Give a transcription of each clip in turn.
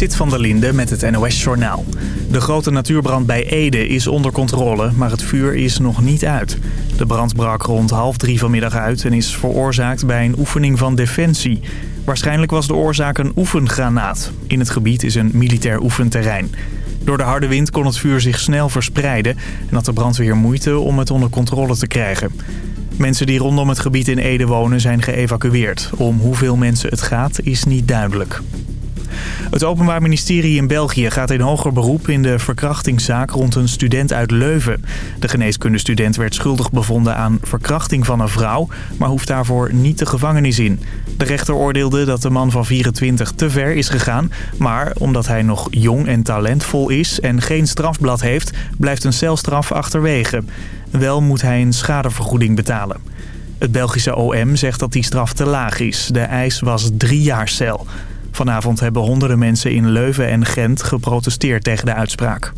Sit van der Linde met het NOS-journaal. De grote natuurbrand bij Ede is onder controle, maar het vuur is nog niet uit. De brand brak rond half drie vanmiddag uit en is veroorzaakt bij een oefening van Defensie. Waarschijnlijk was de oorzaak een oefengranaat. In het gebied is een militair oefenterrein. Door de harde wind kon het vuur zich snel verspreiden en had de brandweer moeite om het onder controle te krijgen. Mensen die rondom het gebied in Ede wonen zijn geëvacueerd. Om hoeveel mensen het gaat is niet duidelijk. Het Openbaar Ministerie in België gaat in hoger beroep in de verkrachtingszaak rond een student uit Leuven. De geneeskundestudent werd schuldig bevonden aan verkrachting van een vrouw, maar hoeft daarvoor niet de gevangenis in. De rechter oordeelde dat de man van 24 te ver is gegaan, maar omdat hij nog jong en talentvol is en geen strafblad heeft, blijft een celstraf achterwege. Wel moet hij een schadevergoeding betalen. Het Belgische OM zegt dat die straf te laag is. De eis was drie jaar cel. Vanavond hebben honderden mensen in Leuven en Gent geprotesteerd tegen de uitspraak.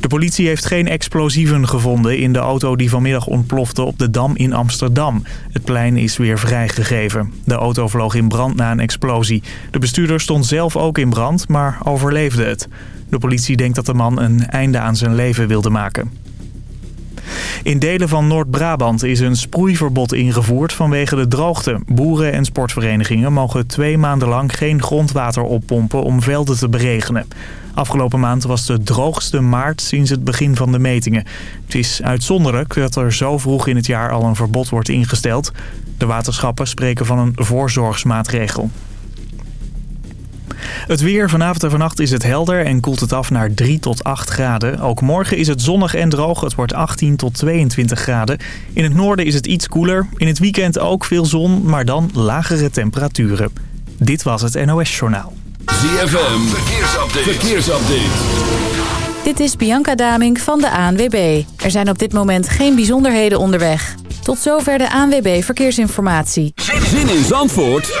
De politie heeft geen explosieven gevonden in de auto die vanmiddag ontplofte op de Dam in Amsterdam. Het plein is weer vrijgegeven. De auto vloog in brand na een explosie. De bestuurder stond zelf ook in brand, maar overleefde het. De politie denkt dat de man een einde aan zijn leven wilde maken. In delen van Noord-Brabant is een sproeiverbod ingevoerd vanwege de droogte. Boeren en sportverenigingen mogen twee maanden lang geen grondwater oppompen om velden te beregenen. Afgelopen maand was de droogste maart sinds het begin van de metingen. Het is uitzonderlijk dat er zo vroeg in het jaar al een verbod wordt ingesteld. De waterschappen spreken van een voorzorgsmaatregel. Het weer vanavond en vannacht is het helder en koelt het af naar 3 tot 8 graden. Ook morgen is het zonnig en droog. Het wordt 18 tot 22 graden. In het noorden is het iets koeler. In het weekend ook veel zon, maar dan lagere temperaturen. Dit was het NOS Journaal. ZFM, verkeersupdate. verkeersupdate. Dit is Bianca Daming van de ANWB. Er zijn op dit moment geen bijzonderheden onderweg. Tot zover de ANWB Verkeersinformatie. Zin in Zandvoort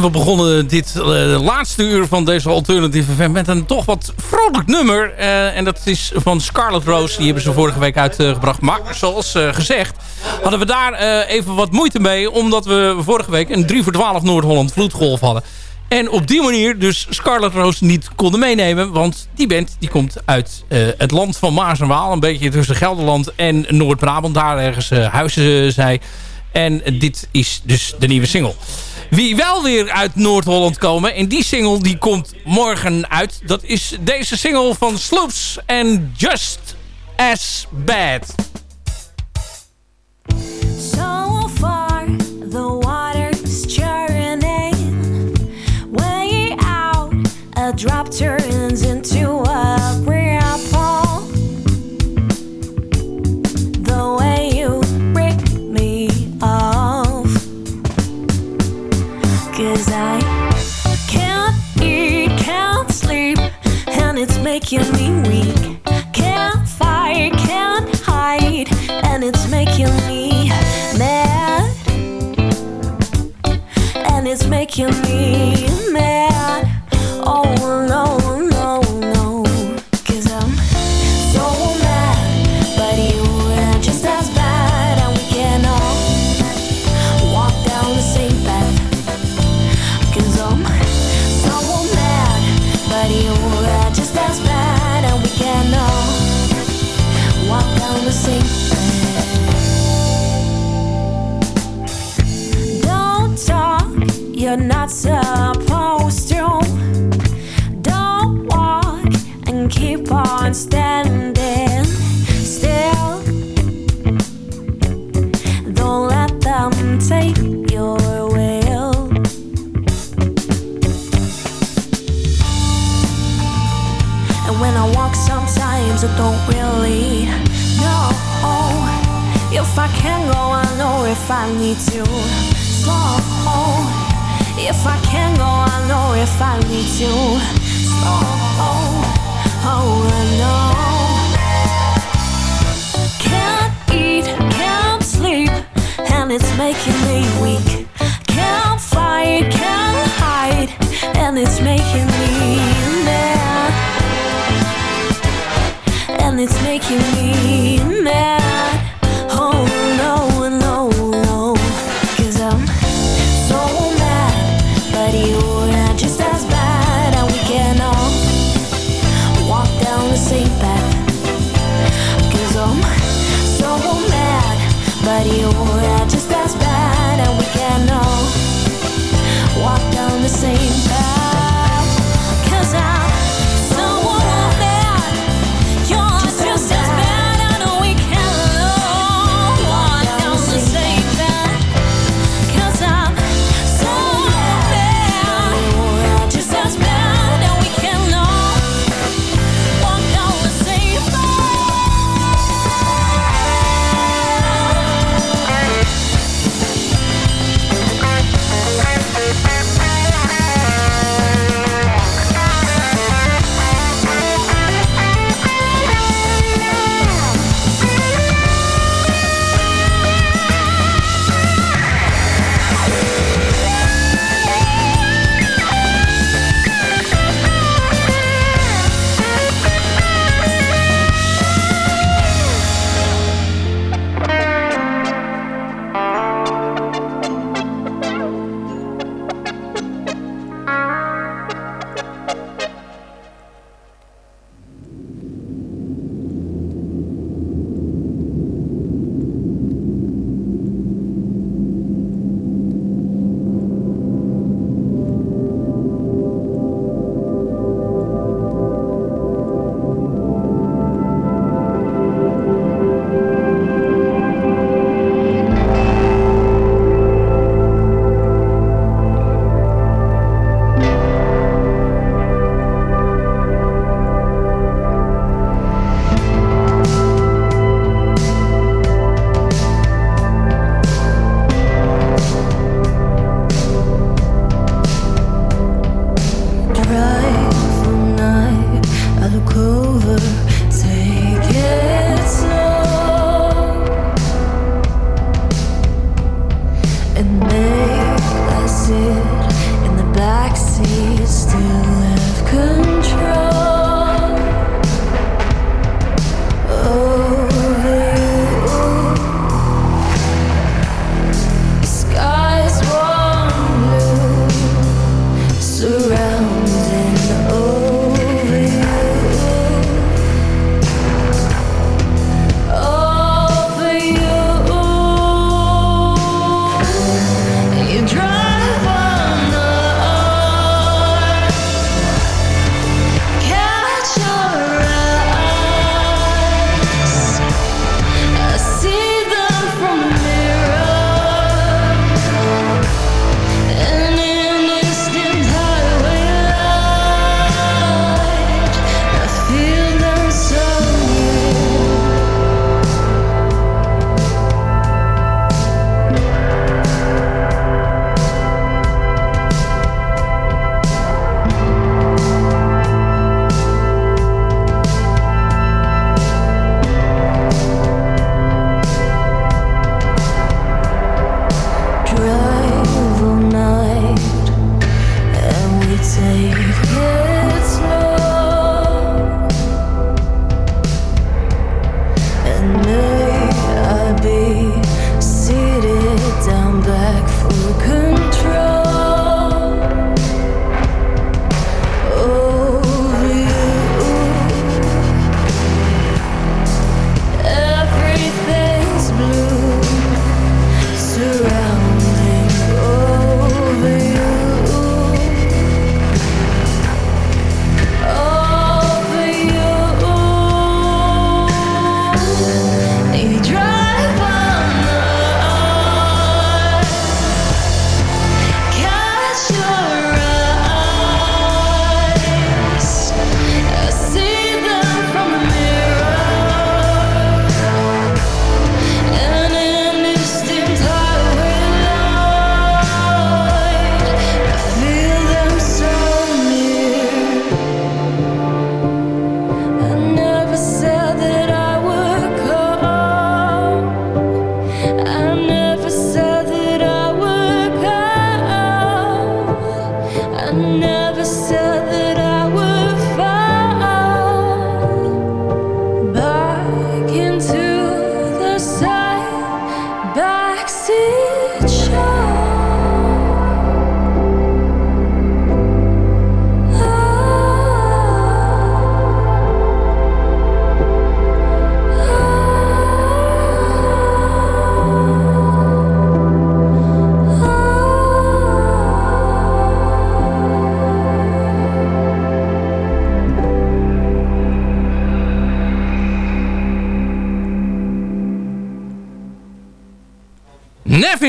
We begonnen dit laatste uur van deze Alternative FM met een toch wat vrolijk nummer. en dat is van Scarlet Rose. Die hebben ze vorige week uitgebracht. Maar zoals gezegd hadden we daar even wat moeite mee. Omdat we vorige week een 3 voor 12 Noord-Holland vloedgolf hadden. En op die manier dus Scarlet Rose niet konden meenemen. Want die band die komt uit het land van Maas en Waal. Een beetje tussen Gelderland en Noord-Brabant. Daar ergens huizen zij. En dit is dus de nieuwe single. Wie wel weer uit Noord-Holland komen. En die single die komt morgen uit. Dat is deze single van Sloops en Just As Bad. It's making me mad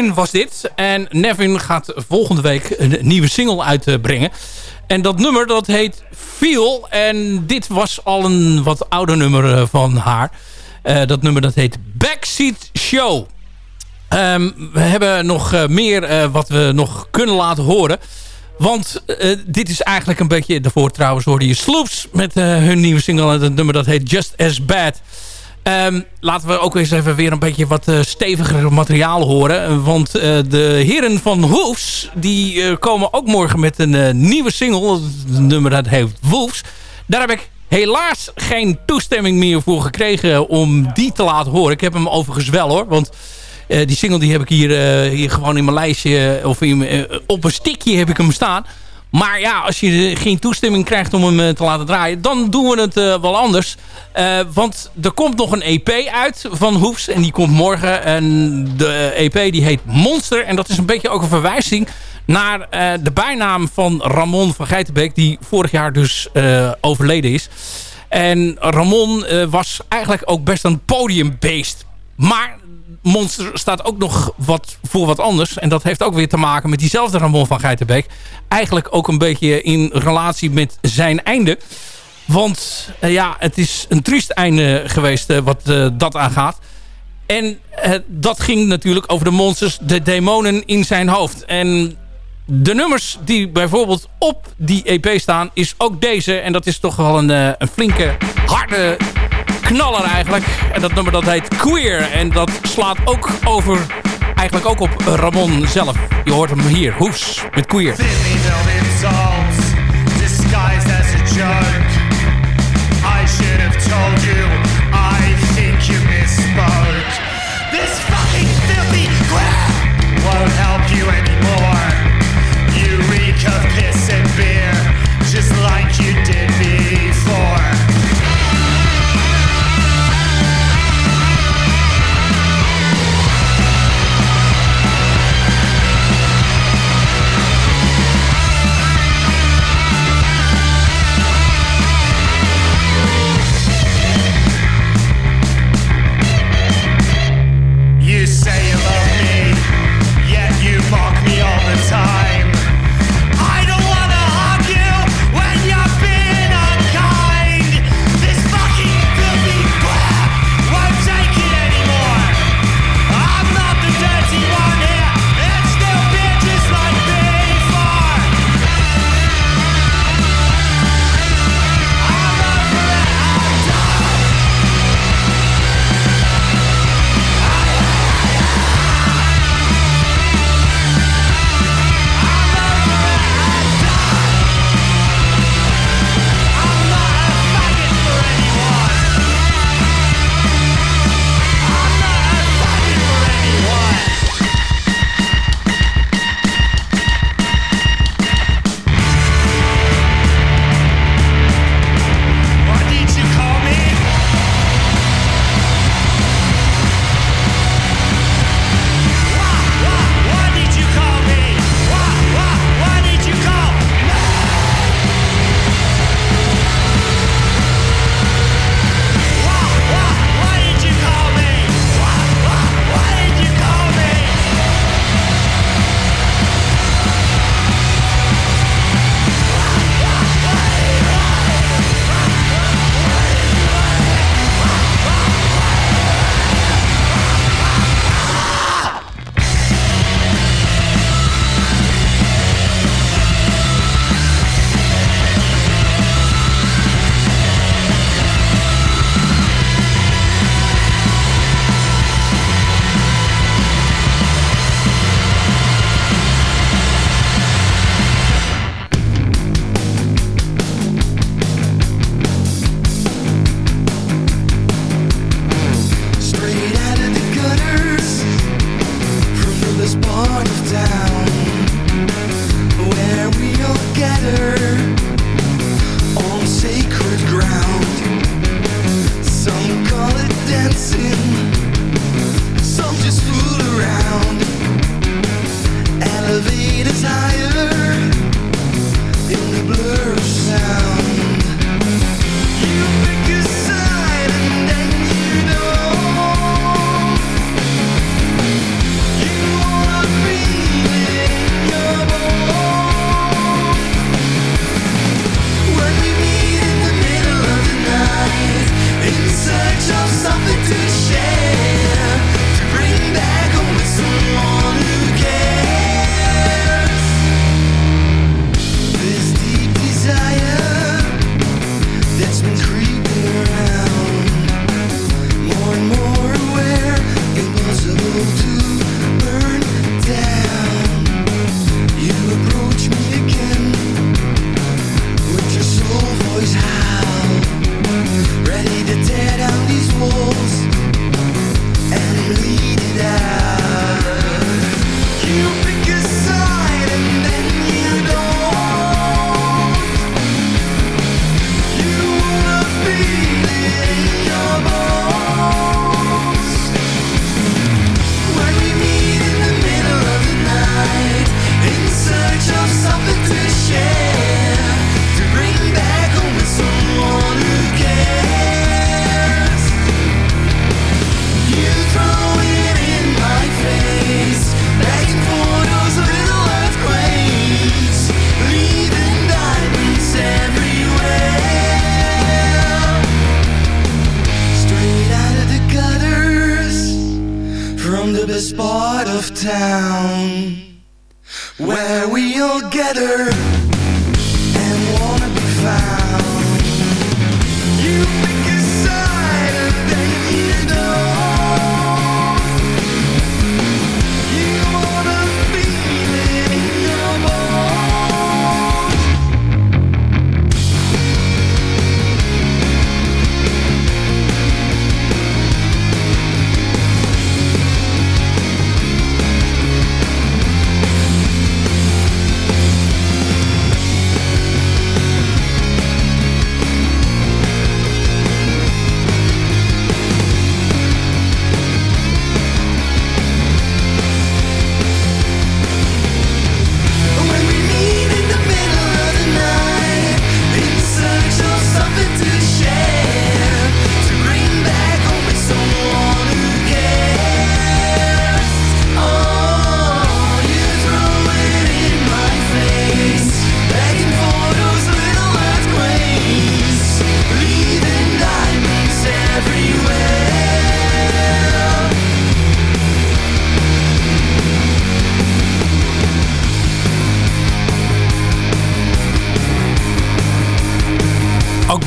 Was dit. En Nevin gaat volgende week een nieuwe single uitbrengen. En dat nummer dat heet Feel. En dit was al een wat ouder nummer eh, van haar. Eh, dat nummer dat heet Backseat Show. Ehm, we hebben nog eh, meer wat we nog kunnen laten horen. Want dit is eigenlijk een beetje... Daarvoor trouwens hoorde je Sloops met hun nieuwe single. En het nummer dat heet Just As Bad. Ehm, laten we ook eens even weer een beetje wat eh, steviger materiaal horen. Want eh, de heren van Hoofs... die eh, komen ook morgen met een nieuwe single. Het nummer dat heet Wolves. Daar heb ik helaas geen toestemming meer voor gekregen... om die te laten horen. Ik heb hem overigens wel hoor. Want die single die heb ik hier, hier gewoon in mijn lijstje... of in, op een stickje heb ik hem staan... Maar ja, als je geen toestemming krijgt om hem eh, te laten draaien... dan doen we het eh, wel anders. Eh, want er komt nog een EP uit van Hoefs. En die komt morgen. En de EP die heet Monster. En dat is een beetje ook een verwijzing naar eh, de bijnaam van Ramon van Geitenbeek... die vorig jaar dus eh, overleden is. En Ramon eh, was eigenlijk ook best een podiumbeest. Maar Monster staat ook nog wat voor wat anders. En dat heeft ook weer te maken met diezelfde Ramon van Geitenbeek. Eigenlijk ook een beetje in relatie met zijn einde. Want eh, ja, het is een triest einde geweest eh, wat eh, dat aangaat. En dat ging natuurlijk over de monsters, de demonen in zijn hoofd. En de nummers die bijvoorbeeld op die EP staan, is ook deze. En dat is toch wel een, een flinke, harde knaller eigenlijk. En dat nummer dat heet Queer. En dat slaat ook over, eigenlijk ook op Ramon zelf. Je hoort hem hier, Hoes, met Queer. As a.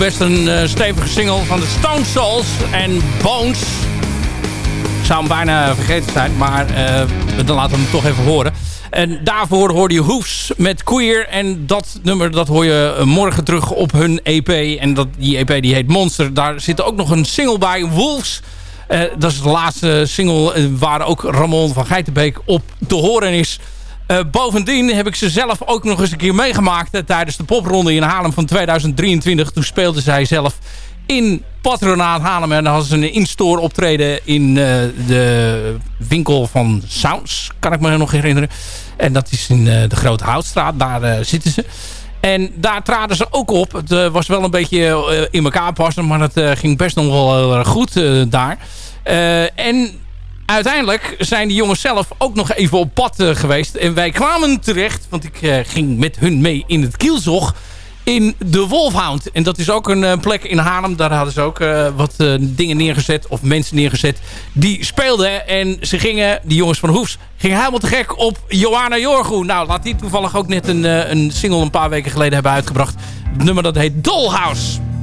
best een eh, stevige single van de Stone Souls en Bones. Ik zou hem bijna vergeten zijn, maar eh, dan laten we hem toch even horen. En daarvoor hoorde je Hoefs met Queer. En dat nummer dat hoor je eh, morgen terug op hun EP. En dat, die EP die heet Monster. Daar zit ook nog een single bij, Wolves. Dat is de laatste single waar ook Ramon van Geitenbeek op te horen is. Eh, bovendien heb ik ze zelf ook nog eens een keer meegemaakt... eh, tijdens de popronde in Haarlem van 2023. Toen speelde zij zelf in Patronaat Haarlem. En dan hadden ze een in-store optreden in eh, de winkel van Sounds. Kan ik me nog herinneren. En dat is in de Grote Houtstraat. Daar zitten ze. En daar traden ze ook op. Het was wel een beetje in elkaar passen. Maar het eh, ging best nog wel heel erg goed daar. En uiteindelijk zijn die jongens zelf ook nog even op pad eh, geweest. En wij kwamen terecht, want ik eh, ging met hun mee in het kielzog in de Wolfhound. En dat is ook een eh, plek in Haarlem. Daar hadden ze ook wat dingen neergezet, of mensen neergezet, die speelden. En ze gingen, die jongens van Hoefs, gingen helemaal te gek op Johanna Jorgoe. Nou, laat die toevallig ook net een, een single een paar weken geleden hebben uitgebracht. Het nummer dat heet Dollhouse.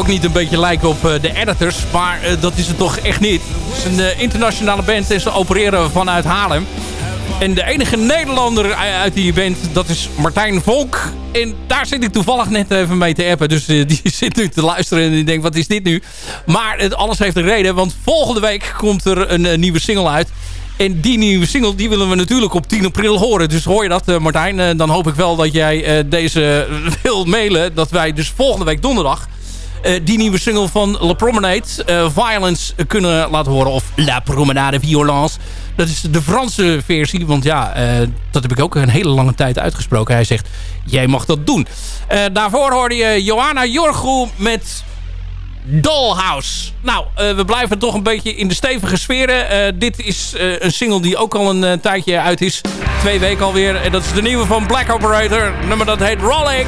Ook niet een beetje lijken op eh, de editors, maar eh, dat is het toch echt niet. Het is een eh, internationale band en ze opereren vanuit Haarlem. En de enige Nederlander uit die band, dat is Martijn Volk. En daar zit ik toevallig net even mee te appen. Dus die zit nu te luisteren en die denkt, wat is dit nu? Maar het, alles heeft een reden, want volgende week komt er een, nieuwe single uit. En die nieuwe single, die willen we natuurlijk op 10 april horen. Dus hoor je dat, Martijn? Dan hoop ik wel dat jij deze wil mailen. Dat wij dus volgende week donderdag die nieuwe single van La Promenade, eh, Violence, eh, kunnen laten horen. Of La Promenade Violence. Dat is de Franse versie. Want ja, eh, dat heb ik ook een hele lange tijd uitgesproken. Hij zegt, jij mag dat doen. Eh, daarvoor hoorde je Johanna Jorgo met Dollhouse. Nou, eh, we blijven toch een beetje in de stevige sferen. Eh, dit is eh, een single die ook al een eh, tijdje uit is. Twee weken alweer. En dat is de nieuwe van Black Operator. Nummer dat heet Rolling.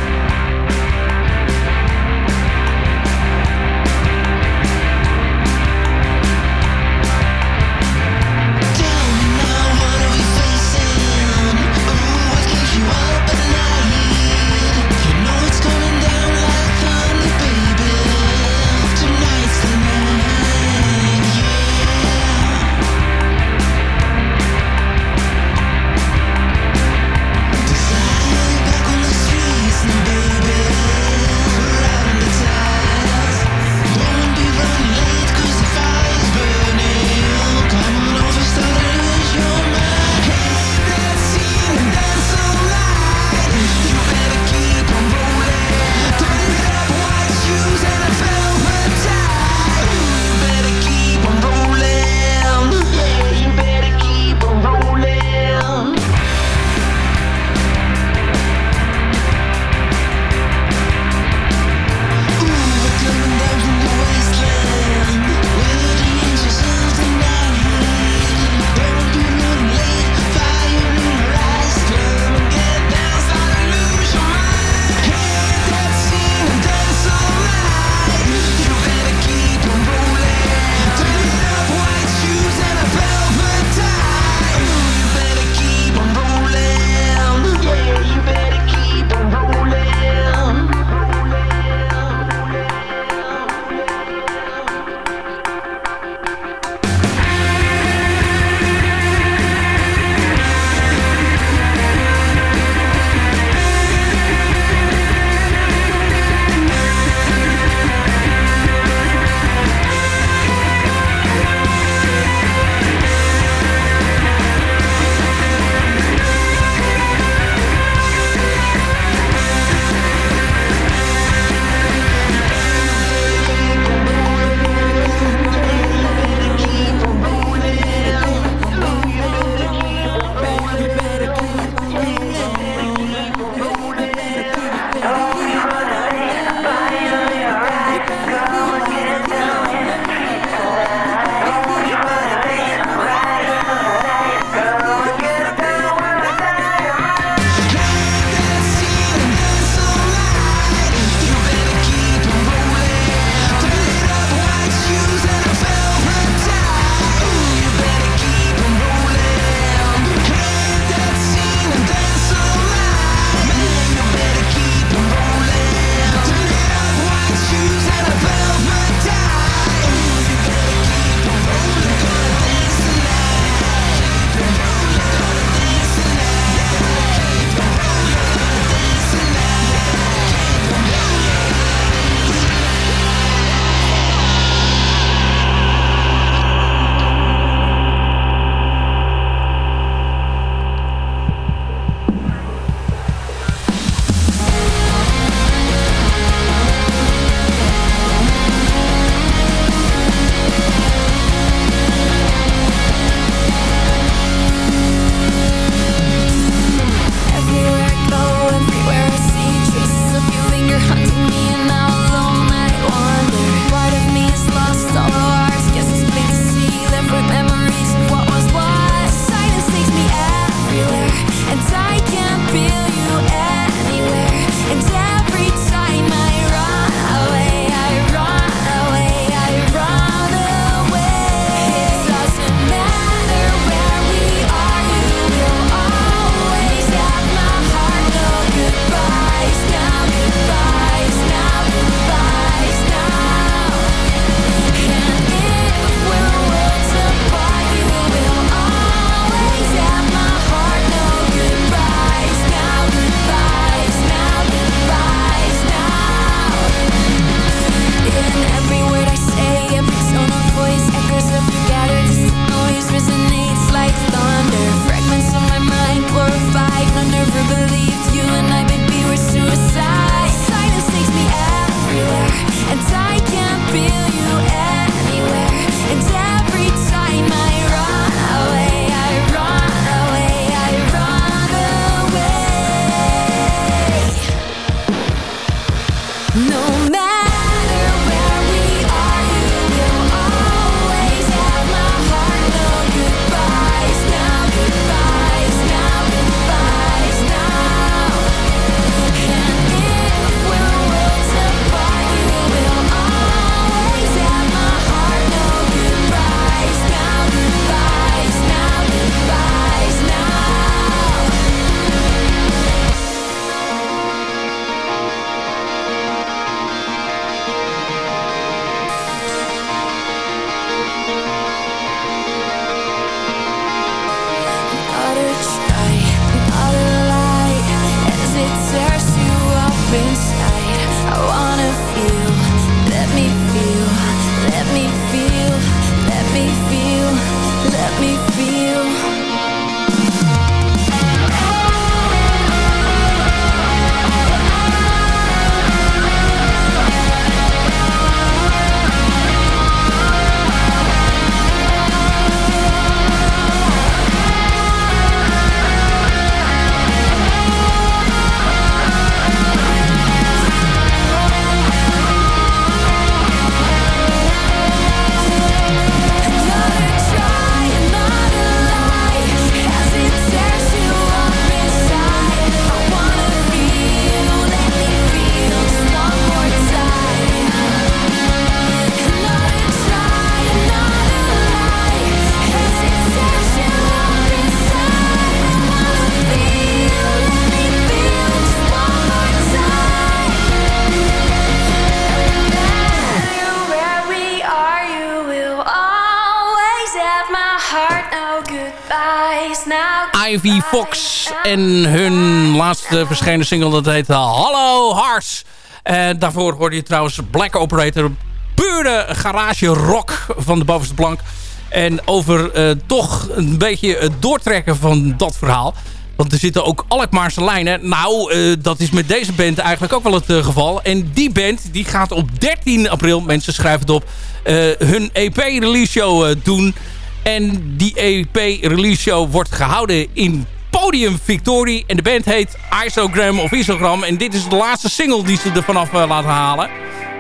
En hun laatste verschenen single dat heet Hallo Hars. En daarvoor hoorde je trouwens Black Operator, pure garage rock van de bovenste plank. En over eh, toch een beetje het doortrekken van dat verhaal. Want er zitten ook Alkmaarse lijnen. Nou, eh, dat is met deze band eigenlijk ook wel het eh, geval. En die band die gaat op 13 april, mensen schrijven het op, eh, hun EP-release show eh, doen. En die EP-release show wordt gehouden in Podium Victory. En de band heet Isogram of Isogram. En dit is de laatste single die ze er vanaf eh, laten halen.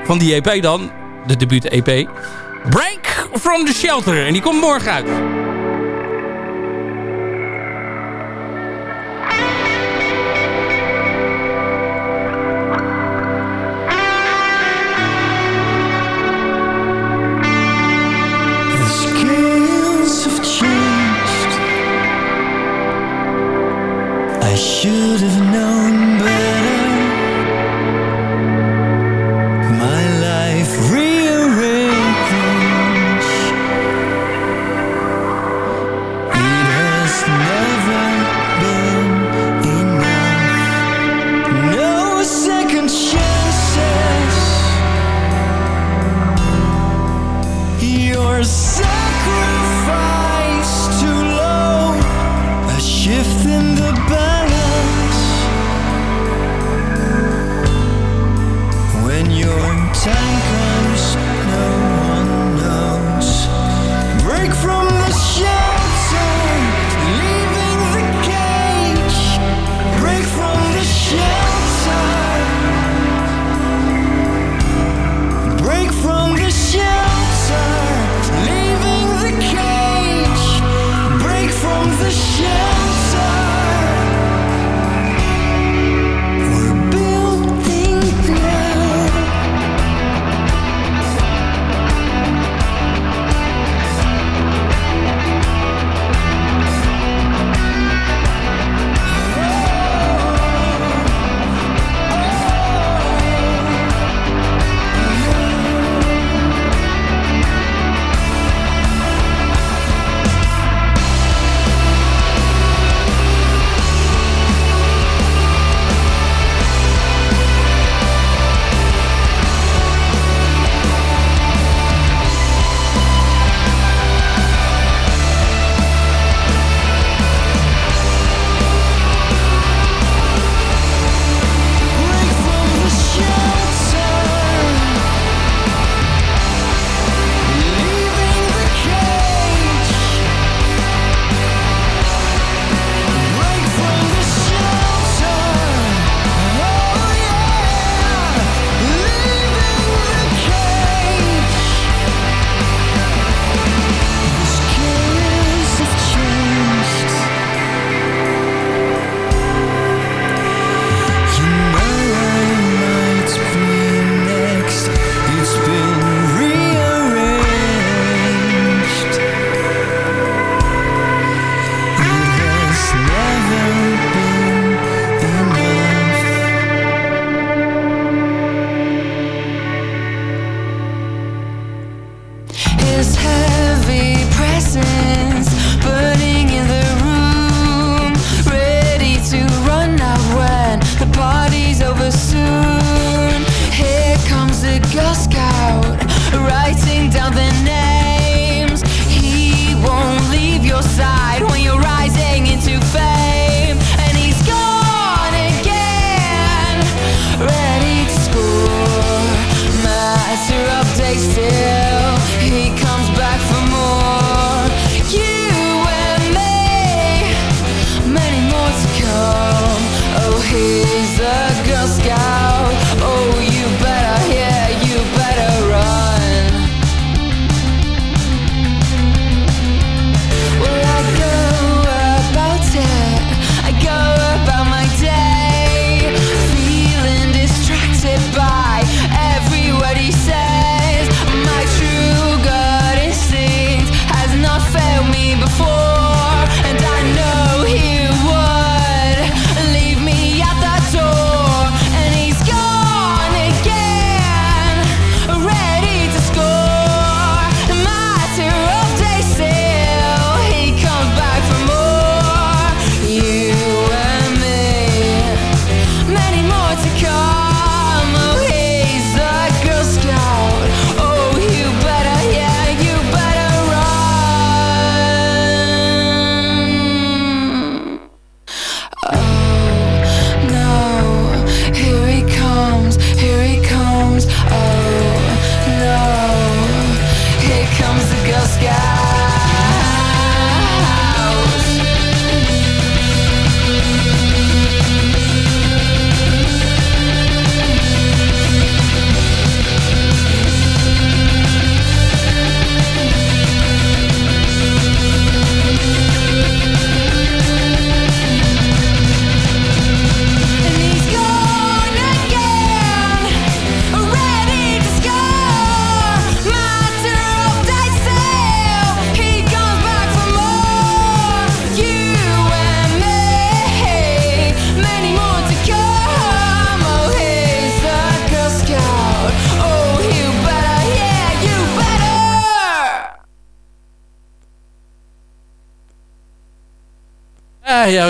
Van die EP dan. De debuut-EP. Break from the Shelter. En die komt morgen uit.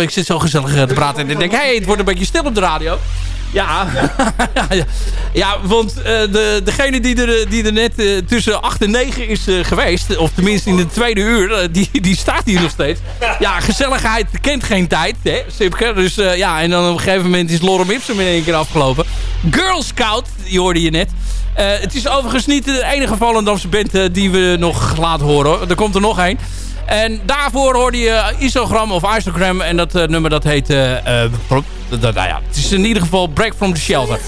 Ik zit zo gezellig eh, te praten. En ik denk, hé, hey, het wordt een beetje stil op de radio. Ja, ja, ja, want eh, de, degene die er, die er net eh, tussen 8 en 9 is eh, geweest... of tenminste in de tweede uur, eh, die, die staat hier nog steeds. Ja, gezelligheid kent geen tijd, hè, Sipke. Dus eh, ja, en dan op een gegeven moment is Lorem Ipsum in één keer afgelopen. Girl Scout, die hoorde je net. Eh, het is overigens niet de enige Volendamse band eh, die we nog laten horen. hoor. Er komt er nog één. En daarvoor hoorde je Isogram of Isogram. En dat eh, nummer dat heet... dat- nou ja, het is in ieder geval Break from the Shelter.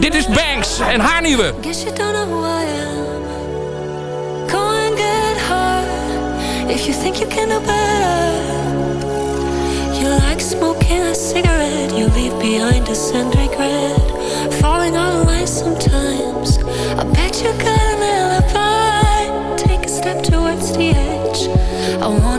Dit is Banks en haar nieuwe. And if you think you can do better. You like smoking a cigarette, you leave behind a scent regret. Falling out of line sometimes. I bet you got an alibi. Take a step towards the edge. I wanna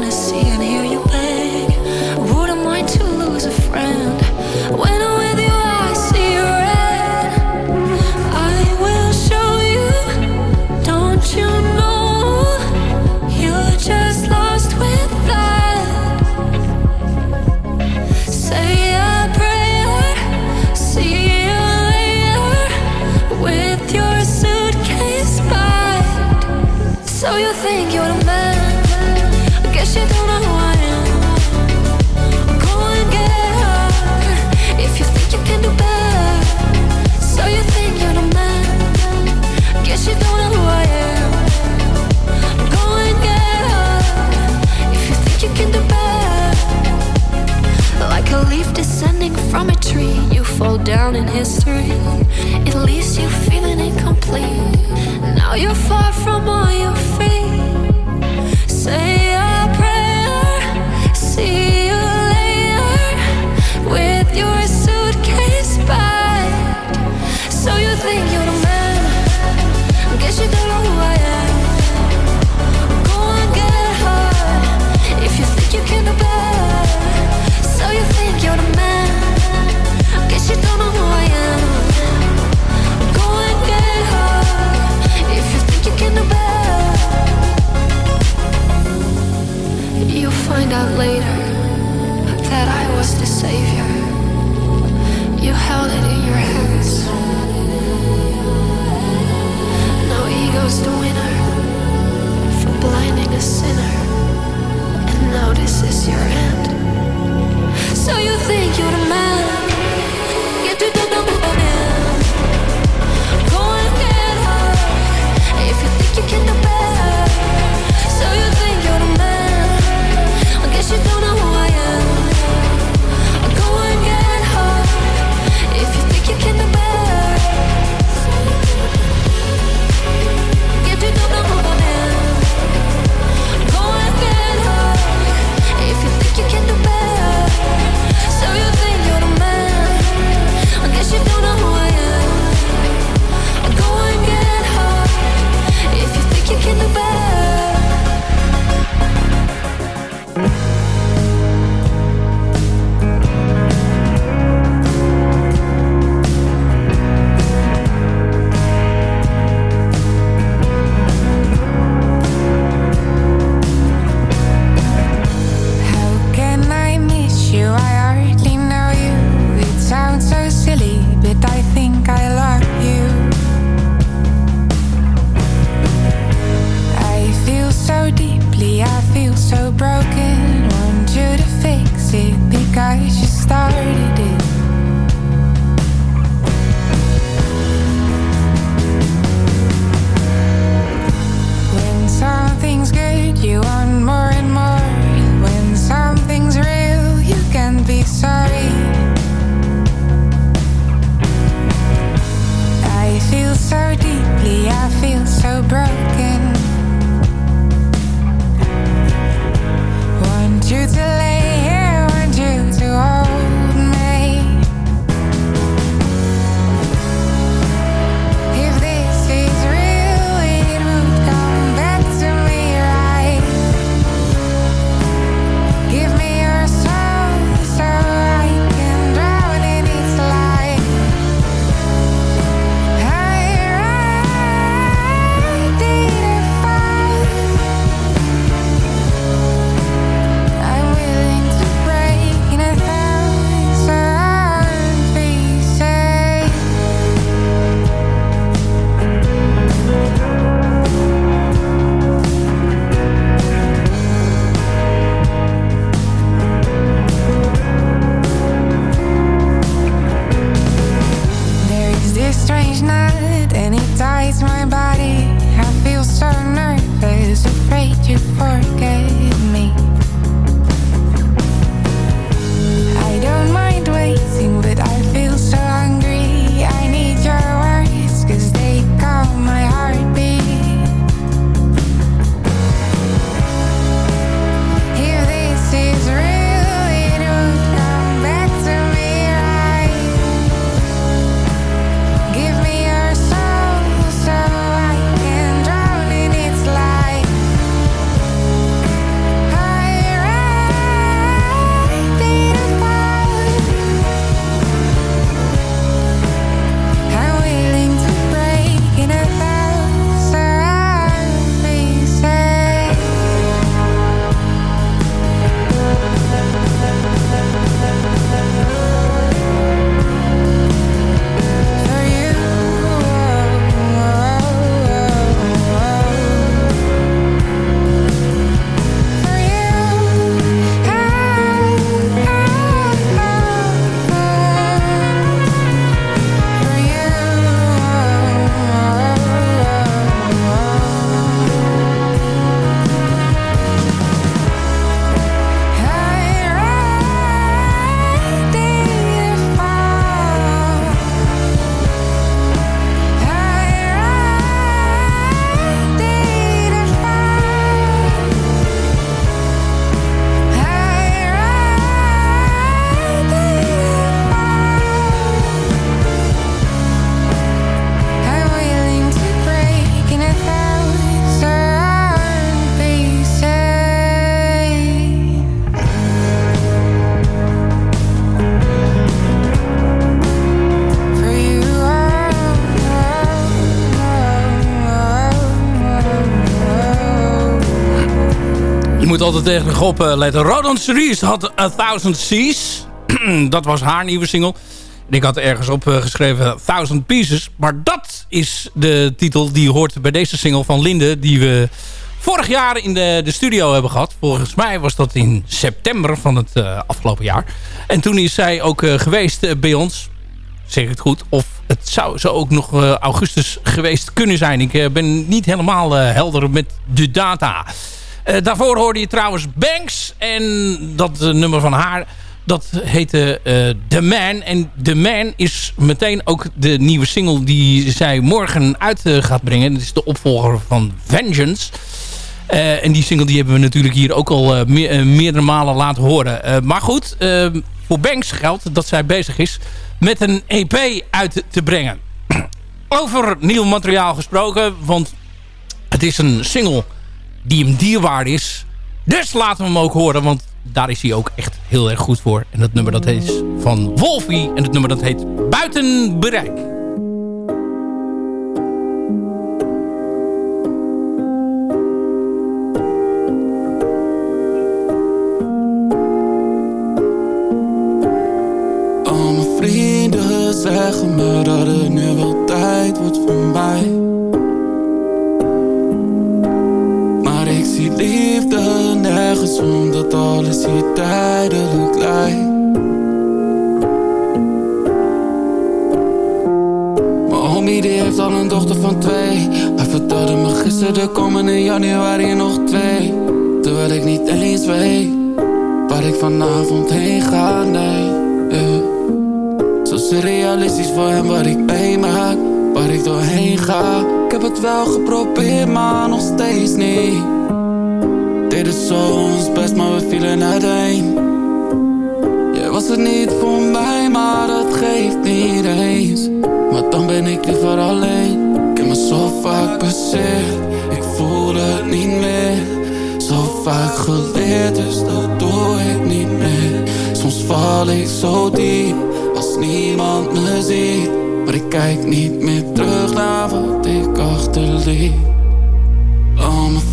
down in history. It leaves you feeling incomplete. Now you're far from all your altijd tegen de op uh, letten. Rodon Cerise had A Thousand Seas. dat was haar nieuwe single. Ik had ergens op uh, geschreven Thousand Pieces. Maar dat is de titel die hoort bij deze single van Linde... die we vorig jaar in de, de studio hebben gehad. Volgens mij was dat in september van het uh, afgelopen jaar. En toen is zij ook geweest bij ons zeg ik het goed. Of het zou zo ook nog augustus geweest kunnen zijn. Ik ben niet helemaal helder met de data. Daarvoor hoorde je trouwens Banks. En dat nummer van haar, dat heette The Man. En The Man is meteen ook de nieuwe single die zij morgen uit gaat brengen. Dat is de opvolger van Vengeance. en die single die hebben we natuurlijk hier ook al me meerdere malen laten horen. maar goed, voor Banks geldt dat zij bezig is met een EP uit te brengen. Over nieuw materiaal gesproken, want het is een single die hem dierbaar is. Dus laten we hem ook horen, want daar is hij ook echt heel erg goed voor. En dat nummer dat heet van Wolfie en het nummer dat heet Buiten Bereik. vrienden zeggen me dat het nu wel tijd wordt voor mij. Omdat alles hier tijdelijk lijkt. Mijn homie die heeft al een dochter van twee. Hij vertelde me gisteren er komen januari nog twee. Terwijl ik niet eens weet waar ik vanavond heen ga, nee. Yeah. Zo surrealistisch voor hem wat ik meemaak Waar ik doorheen ga Ik heb het wel geprobeerd, maar nog steeds niet Deden zo ons best, vielen uiteen Jij was het niet voor mij, maar dat geeft niet eens. Maar dan ben ik liever alleen. Ik heb me zo vaak bezeerd Ik voel het niet meer. Zo vaak geleerd, dus dat doe ik niet meer. Soms val ik zo diep als niemand me ziet. Maar ik kijk niet meer terug naar wat ik achterliet. Al mijn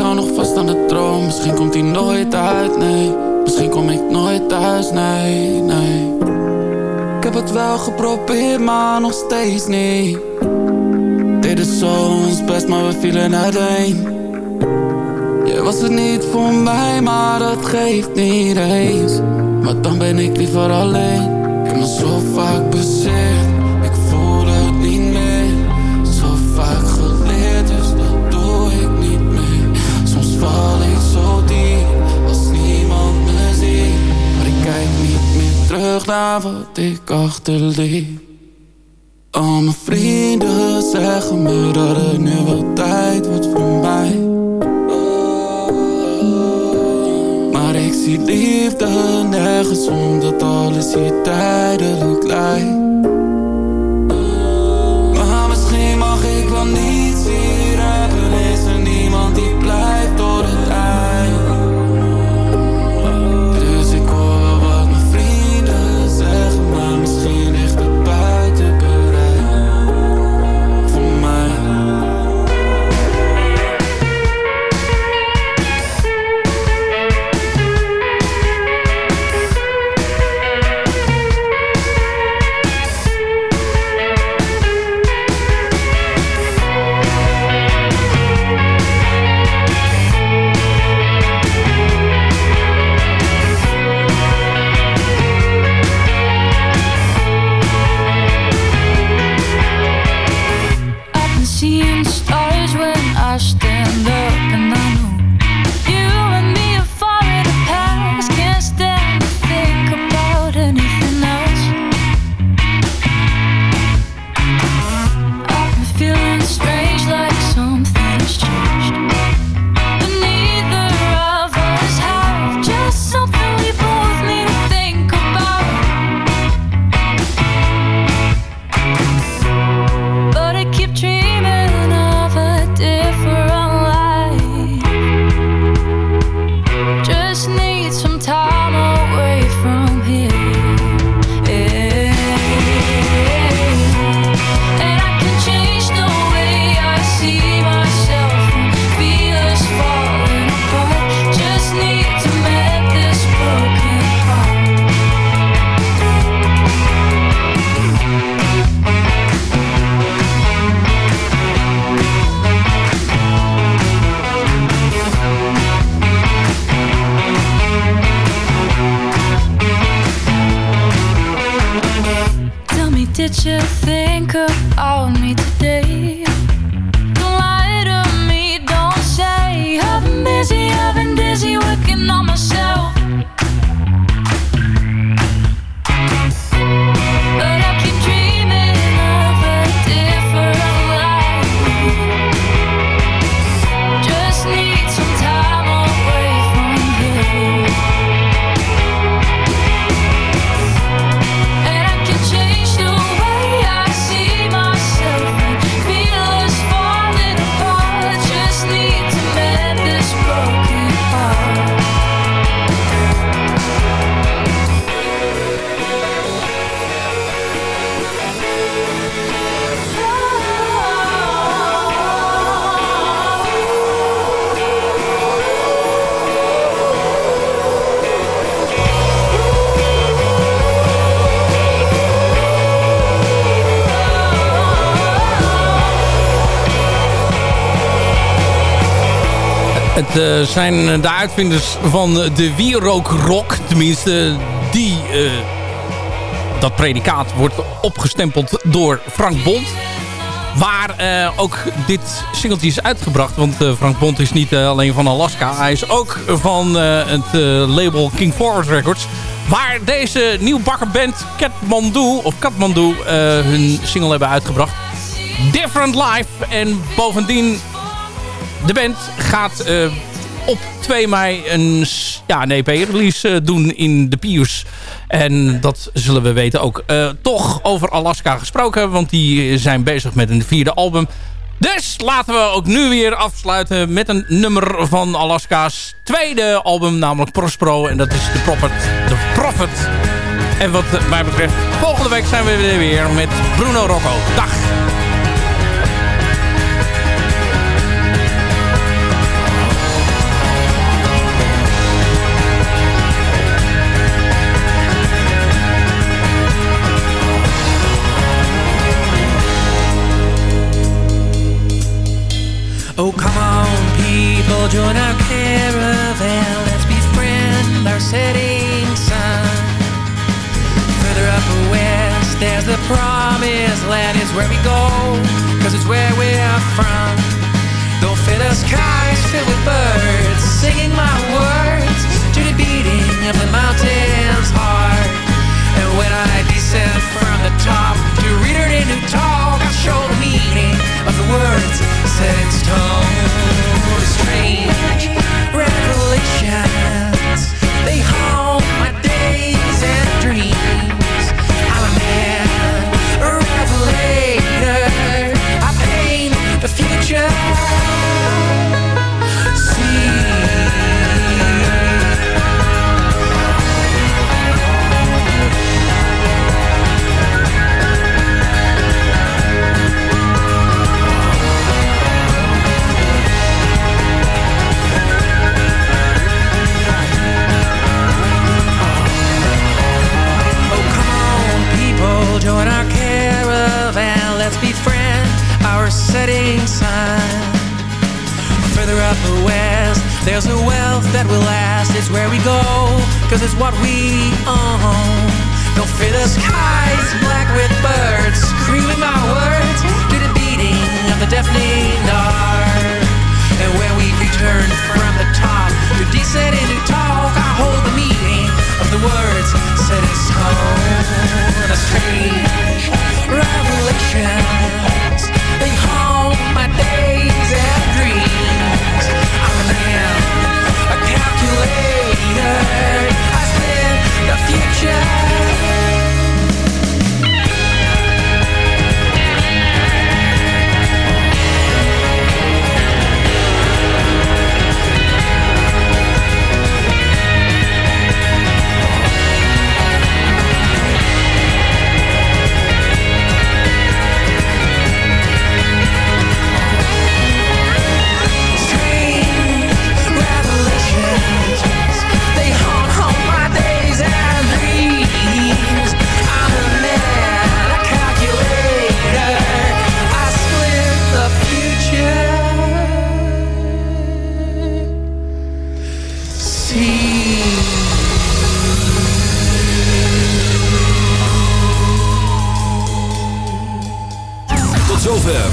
hou nog vast aan de droom. Misschien komt die nooit uit, nee. Misschien kom ik nooit thuis, nee, nee. Ik heb het wel geprobeerd, maar nog steeds niet. Deden zo ons best, maar we vielen uiteen. Je was het niet voor mij, maar dat geeft niet eens. Maar dan ben ik liever alleen. Ik heb zo vaak bezeerd, terug naar wat ik achterliet Al mijn vrienden zeggen me dat het nu wel tijd wordt voor mij. Maar ik zie liefde nergens omdat alles hier tijdelijk lijkt Het eh, zijn de uitvinders van de wierookrock. Tenminste, die... eh, dat predicaat wordt opgestempeld door Frank Bond. Waar eh, ook dit singeltje is uitgebracht. Want Frank Bond is niet alleen van Alaska. Hij is ook van het label King Forward Records. Waar deze nieuwbakkerband Kathmandu, of Kathmandu eh, hun single hebben uitgebracht. Different Life. En bovendien de band gaat eh, op 2 mei een, ja, een EP-release eh, doen in de Pius. En dat zullen we weten ook. Eh, toch over Alaska gesproken, want die zijn bezig met een vierde album. Dus laten we ook nu weer afsluiten met een nummer van Alaska's tweede album, namelijk Prospero. En dat is The Prophet. The Prophet. En wat mij betreft, volgende week zijn we weer met Bruno Rocco. Dag! Oh, come on, people, join our caravan. Let's befriend our setting sun. Further up west, there's the promised land. Is where we go, cause it's where we're from. Don't fill the skies filled with birds, singing my words to the beating of the mountain's heart. When I descend from the top to read it into talk, I show the meaning of the words set in stone. Strange go, cause it's what we own. Fill the skies black with birds, screaming my words to the beating of the deafening dark. And when we return from the top to descend into talk, I hold the meaning of the words set in stone. A strange revelations, they haunt my days and dreams. I'm a man,